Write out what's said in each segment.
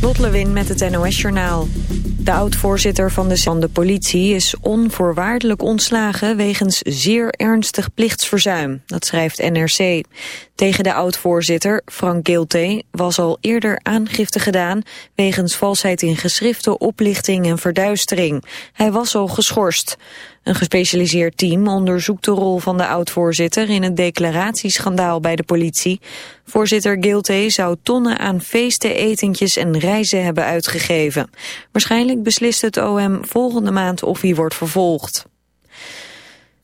Lot Lewin met het NOS Journaal. De oud-voorzitter van de, van de politie is onvoorwaardelijk ontslagen... wegens zeer ernstig plichtsverzuim, dat schrijft NRC. Tegen de oud-voorzitter, Frank Gilte, was al eerder aangifte gedaan... wegens valsheid in geschriften, oplichting en verduistering. Hij was al geschorst. Een gespecialiseerd team onderzoekt de rol van de oud-voorzitter in het declaratieschandaal bij de politie. Voorzitter Gilte zou tonnen aan feesten, etentjes en reizen hebben uitgegeven. Waarschijnlijk beslist het OM volgende maand of hij wordt vervolgd.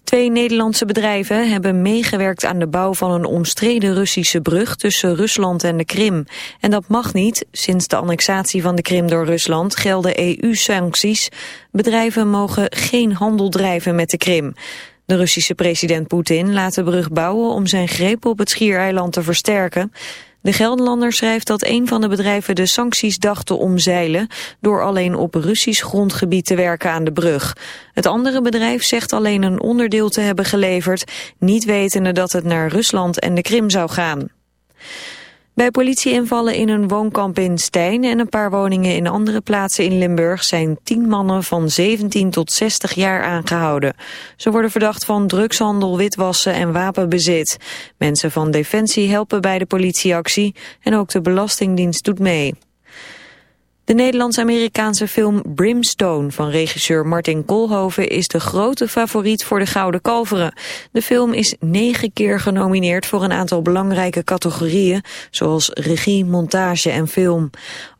Twee Nederlandse bedrijven hebben meegewerkt aan de bouw van een omstreden Russische brug tussen Rusland en de Krim. En dat mag niet. Sinds de annexatie van de Krim door Rusland gelden EU-sancties. Bedrijven mogen geen handel drijven met de Krim. De Russische president Poetin laat de brug bouwen om zijn greep op het schiereiland te versterken. De Gelderlander schrijft dat een van de bedrijven de sancties dacht te omzeilen door alleen op Russisch grondgebied te werken aan de brug. Het andere bedrijf zegt alleen een onderdeel te hebben geleverd, niet wetende dat het naar Rusland en de Krim zou gaan. Bij politieinvallen in een woonkamp in Stijn en een paar woningen in andere plaatsen in Limburg zijn tien mannen van 17 tot 60 jaar aangehouden. Ze worden verdacht van drugshandel, witwassen en wapenbezit. Mensen van Defensie helpen bij de politieactie en ook de Belastingdienst doet mee. De Nederlands-Amerikaanse film Brimstone van regisseur Martin Koolhoven is de grote favoriet voor de Gouden Kalveren. De film is negen keer genomineerd voor een aantal belangrijke categorieën, zoals regie, montage en film.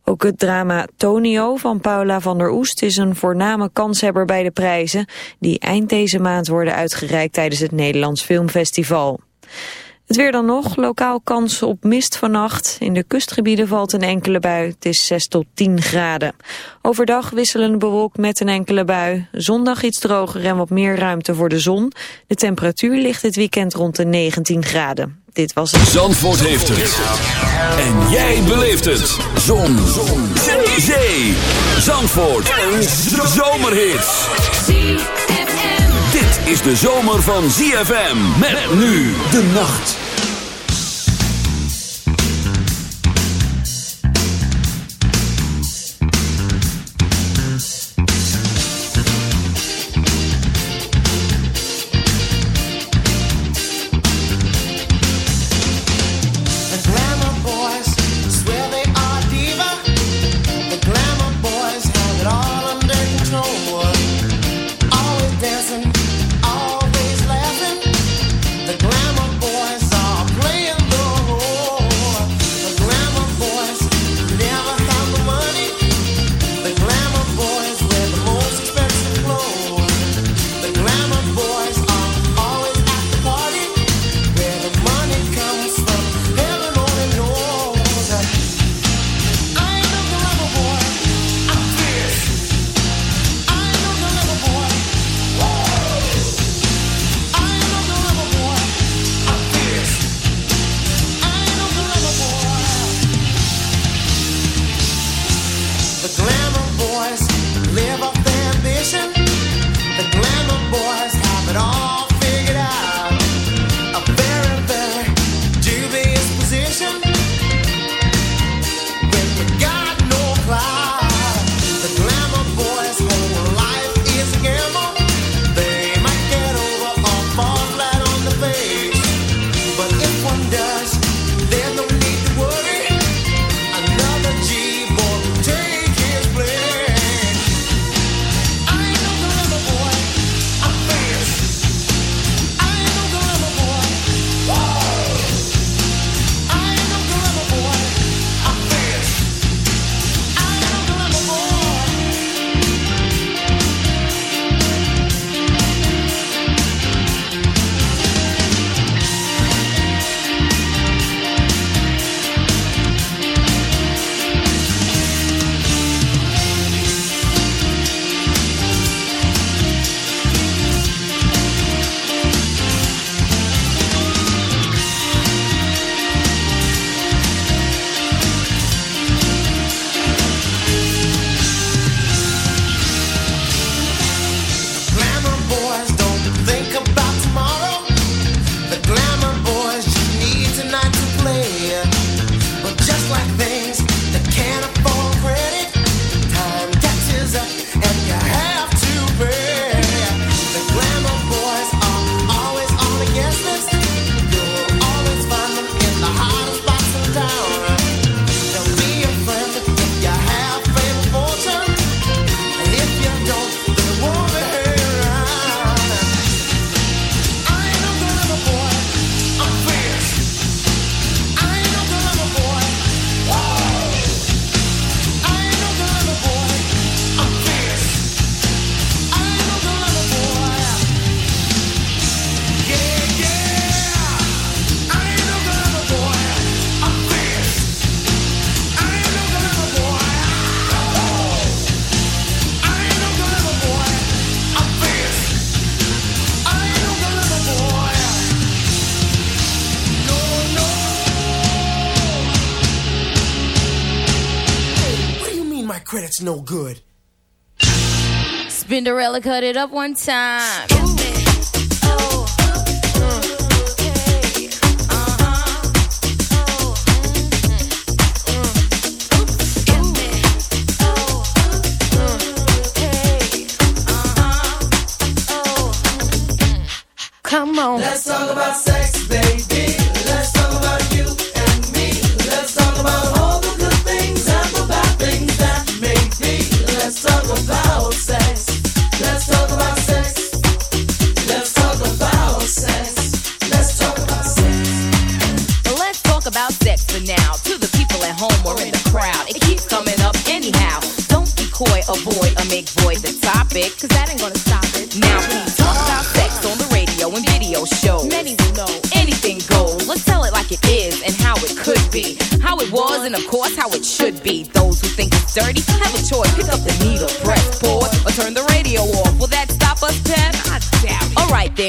Ook het drama Tonio van Paula van der Oest is een voorname kanshebber bij de prijzen, die eind deze maand worden uitgereikt tijdens het Nederlands Filmfestival. Het weer dan nog, lokaal kans op mist vannacht. In de kustgebieden valt een enkele bui. Het is 6 tot 10 graden. Overdag wisselen bewolkt met een enkele bui. Zondag iets droger en wat meer ruimte voor de zon. De temperatuur ligt dit weekend rond de 19 graden. Dit was het. Zandvoort heeft het. En jij beleeft het. Zon. zon. Zee. Zandvoort. Een zomerhit dit is de zomer van ZFM. Met nu de nacht. No good. Spinderella cut it up one time. Come on.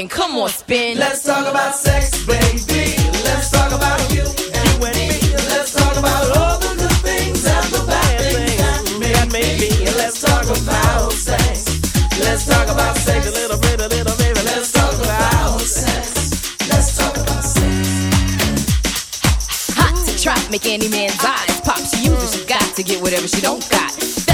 Then, come on, spin. Let's talk about sex, baby. Let's talk about you and me. Let's talk about all the good things and the bad things that may be. Let's talk about sex. Let's talk about sex. A little bit, a little baby. Let's talk about sex. Let's talk about sex. Hot to trap, make any man's eyes pop. She uses, she got to get whatever she don't got.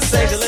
Let's talk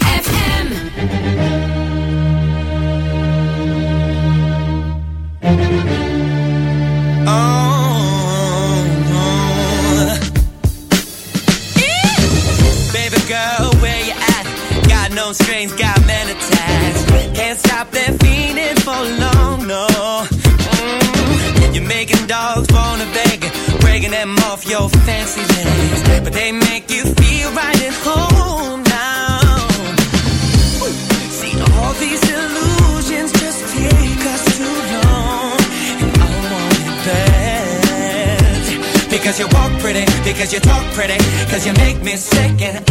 mistaken. second.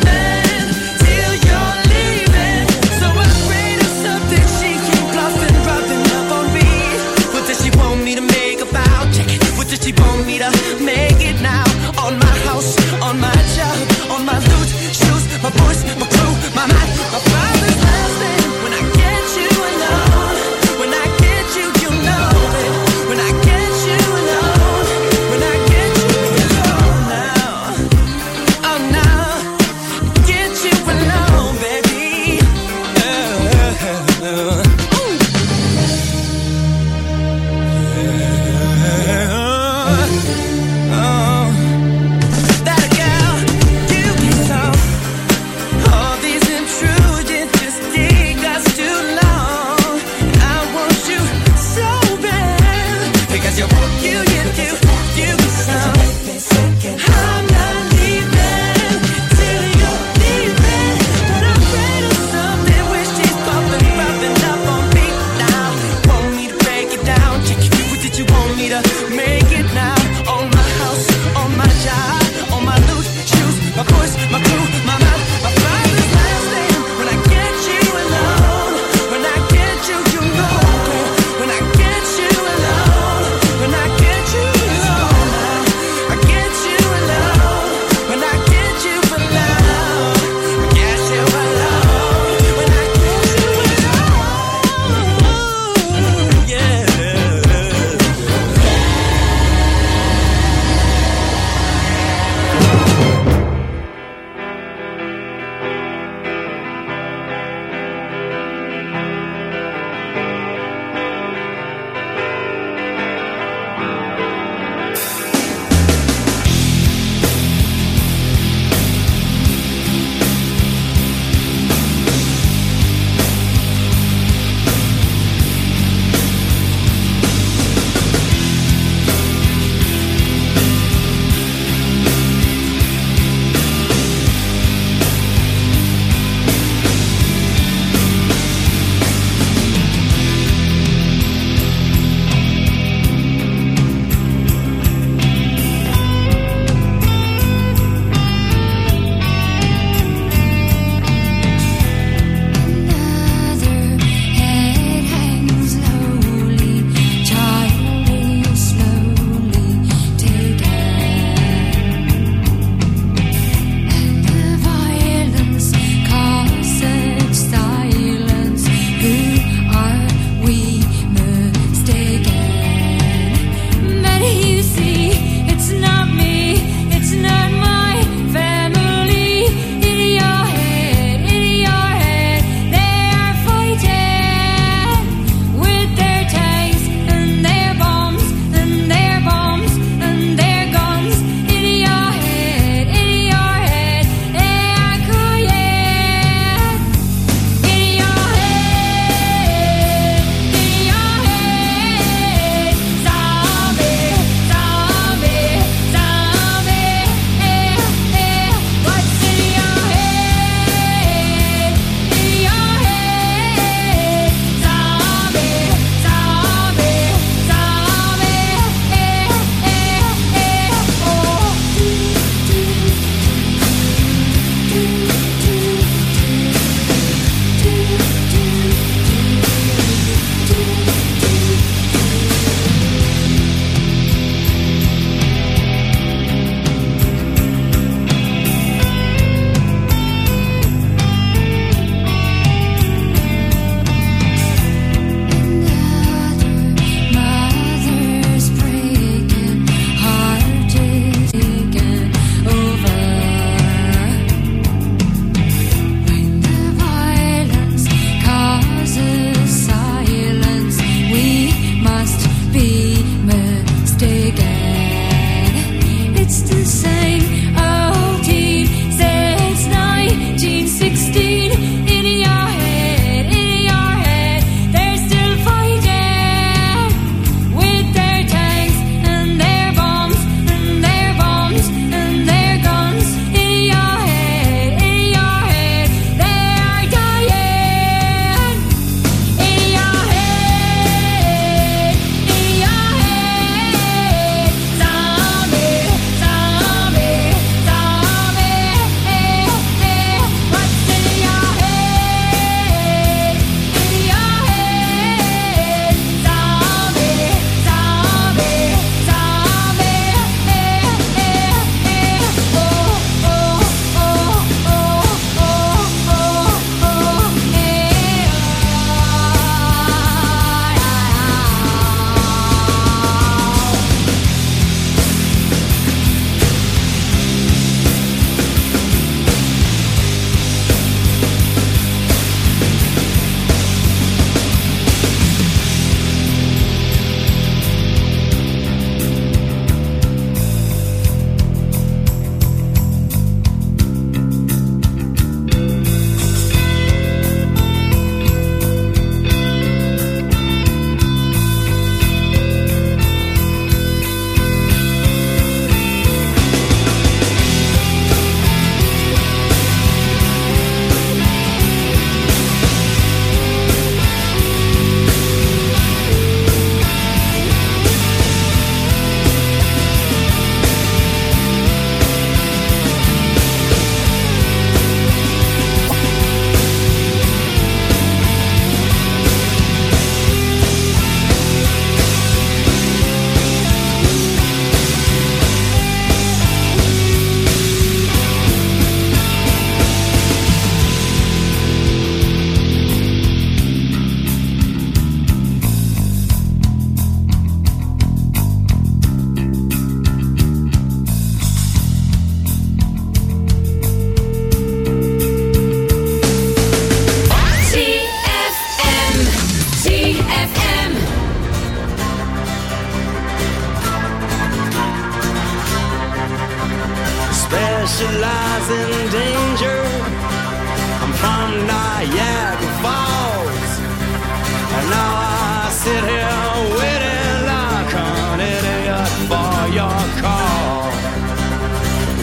call.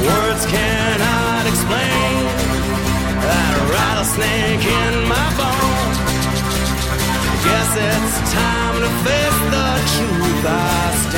Words cannot explain that rattlesnake in my bones. Guess it's time to face the truth. I stand.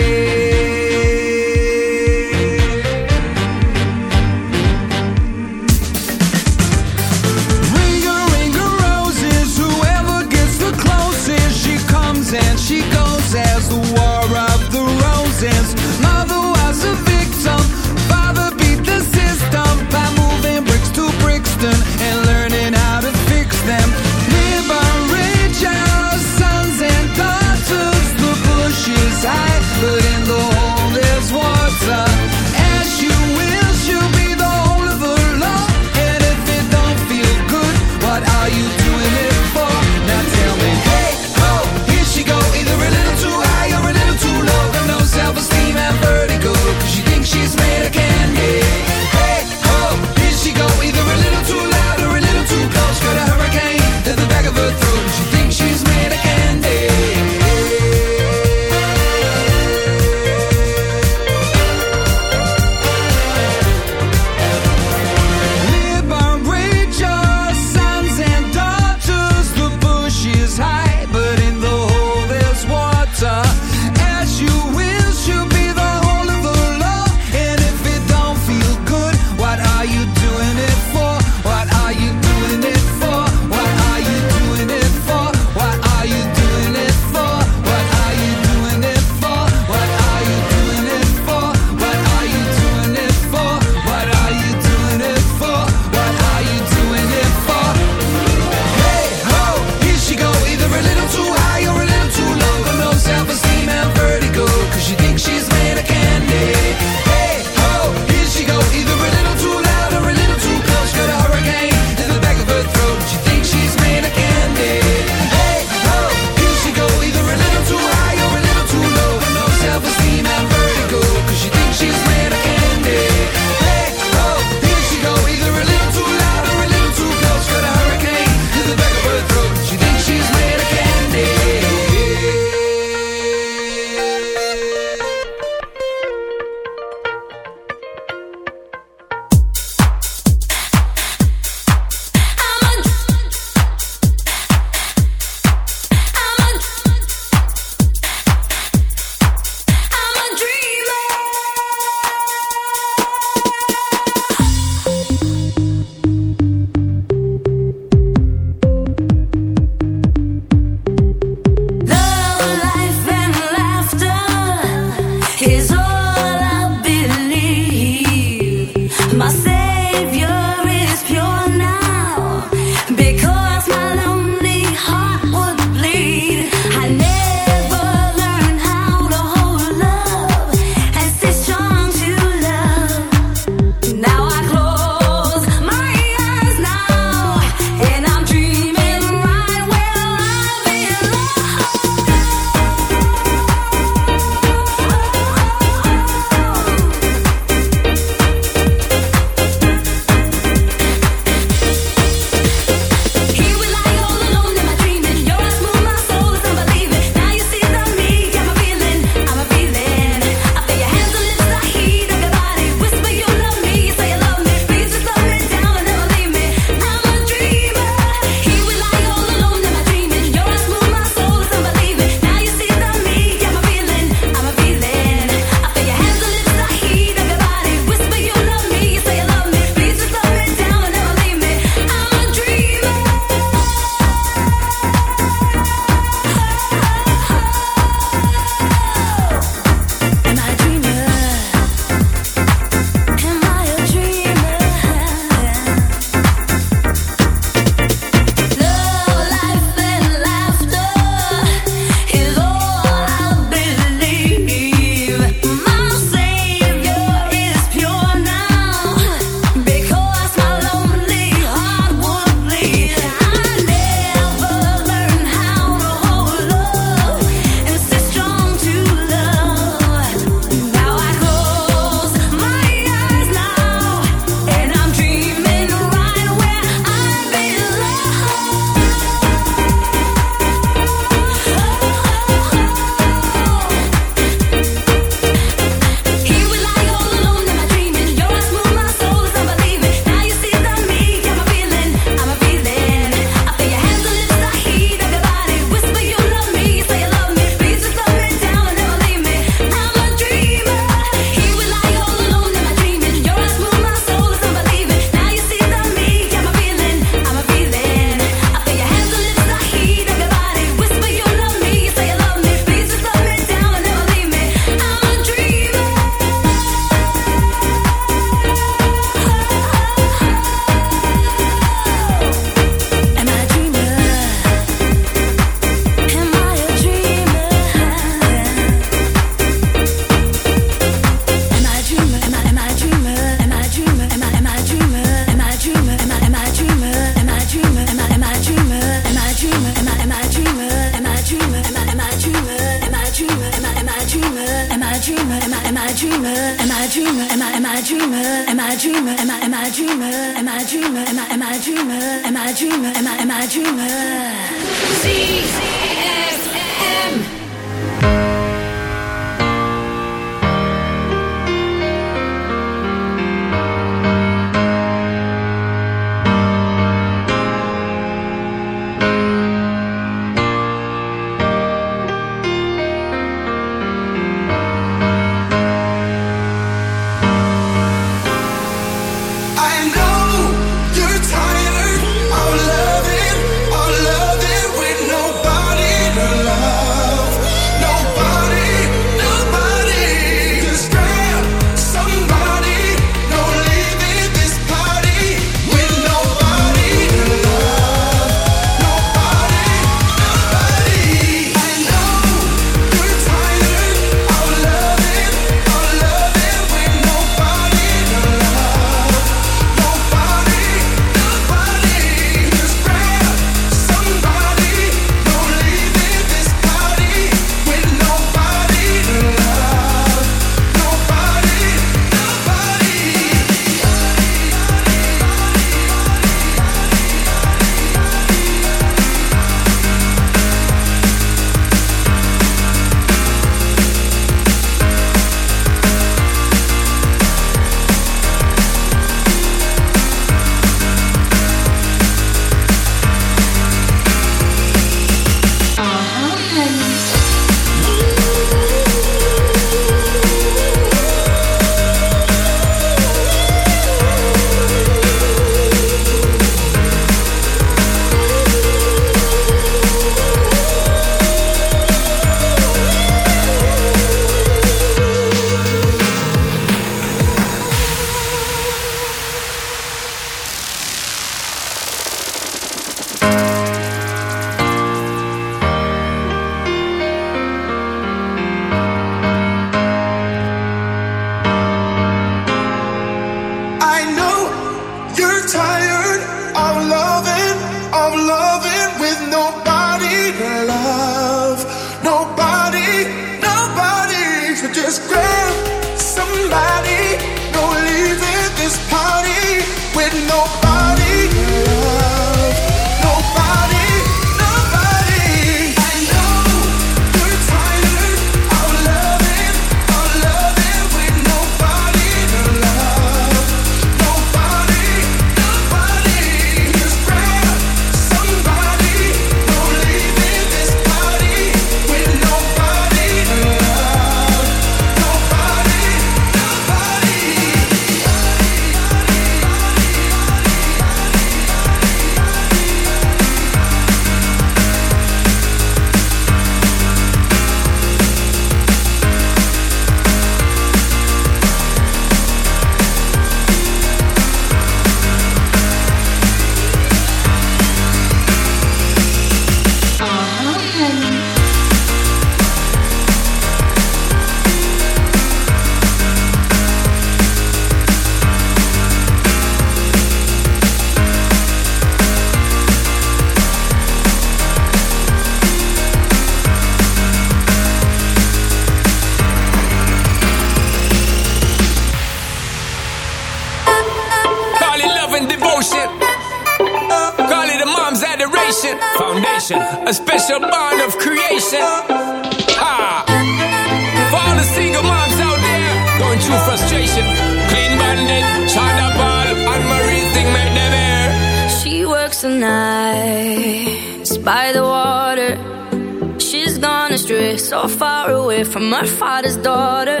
her father's daughter.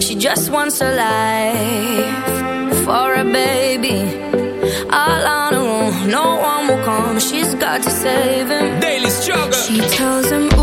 She just wants a life for a baby. All on her own, no one will come. She's got to save him. Daily struggle. She tells him.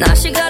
Now she got